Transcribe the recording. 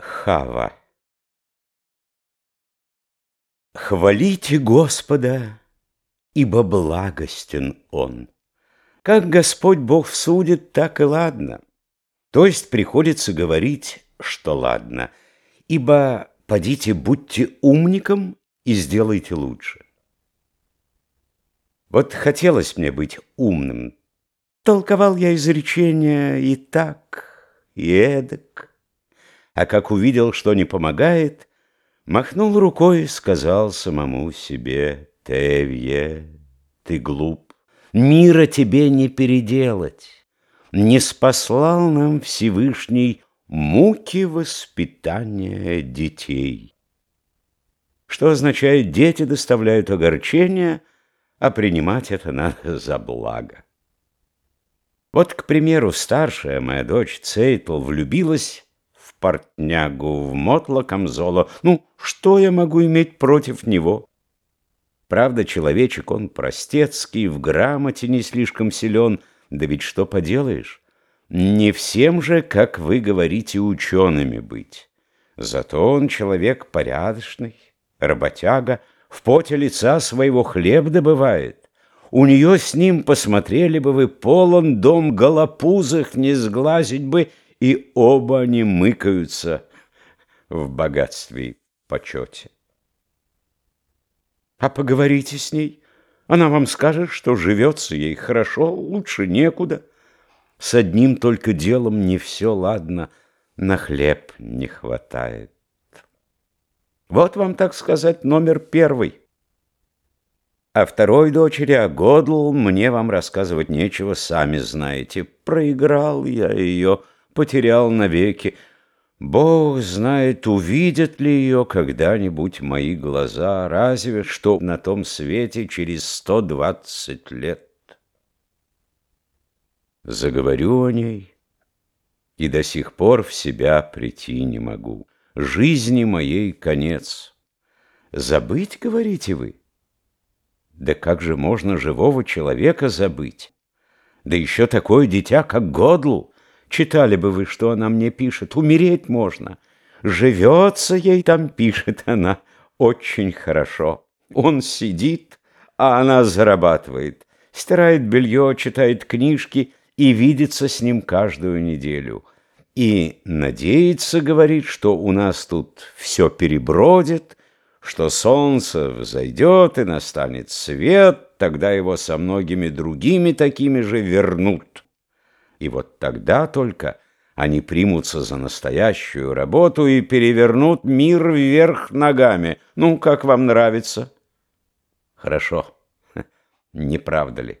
Хава Хвалите Господа, ибо благостен Он. Как Господь Бог судит, так и ладно. То есть приходится говорить, что ладно, ибо подите будьте умником и сделайте лучше. Вот хотелось мне быть умным. Толковал я изречения и так, и эдак а как увидел, что не помогает, махнул рукой и сказал самому себе, «Тевье, ты глуп, мира тебе не переделать, не спаслал нам Всевышний муки воспитания детей». Что означает, дети доставляют огорчение, а принимать это надо за благо. Вот, к примеру, старшая моя дочь Цейтл влюбилась портнягу в мотло камзола. Ну, что я могу иметь против него? Правда, человечек он простецкий, в грамоте не слишком силен, да ведь что поделаешь? Не всем же, как вы говорите, учеными быть. Зато он человек порядочный, работяга, в поте лица своего хлеб добывает. У нее с ним посмотрели бы вы полон дом голопузых, не сглазить бы и оба они мыкаются в богатстве и почете. А поговорите с ней, она вам скажет, что живется ей хорошо, лучше некуда. С одним только делом не все ладно, на хлеб не хватает. Вот вам, так сказать, номер первый. А второй дочери, а Годл, мне вам рассказывать нечего, сами знаете. Проиграл я ее, — потерял навеки. Бог знает, увидят ли ее когда-нибудь мои глаза, разве что на том свете через сто двадцать лет. Заговорю о ней, и до сих пор в себя прийти не могу. Жизни моей конец. Забыть, говорите вы? Да как же можно живого человека забыть? Да еще такое дитя, как Годл, Читали бы вы, что она мне пишет. Умереть можно. Живется ей там, пишет она, очень хорошо. Он сидит, а она зарабатывает. Стирает белье, читает книжки и видится с ним каждую неделю. И надеется, говорит, что у нас тут все перебродит, что солнце взойдет и настанет свет, тогда его со многими другими такими же вернут. И вот тогда только они примутся за настоящую работу и перевернут мир вверх ногами. Ну, как вам нравится? Хорошо. Не правда ли?